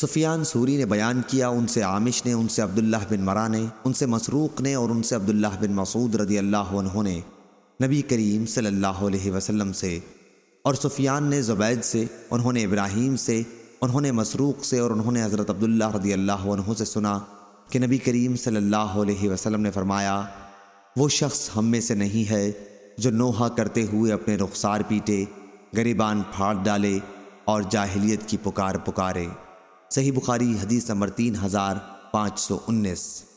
سفیان sorry نے بیان کیا، ان سے عامش نے، ان سے عبداللہ بن مرا نے، ان سے مسروق نے اور ان سے عبداللہ بن مسعود رضی اللہ عنہ نے نبی کریم صلی اللہ علیہ وسلم سے اور سفیان نے زبید سے، انہوں نے ابراہیم سے، انہوں نے مسروق سے اور انہوں نے حضرت عبداللہ رضی اللہ عنہ سے سنا کہ نبی کریم صلی اللہ علیہ وسلم نے فرمایا، وہ شخص ہم میں سے نہیں ہے جو نوحہ کرتے ہوئے اپنے رخسار پیٹے، گریبان پھاڑ ڈالے اور جاہلیت کی پکار پکارے۔ صحیح بخاری حدیث نمبر تین ہزار پانچ سو انیس۔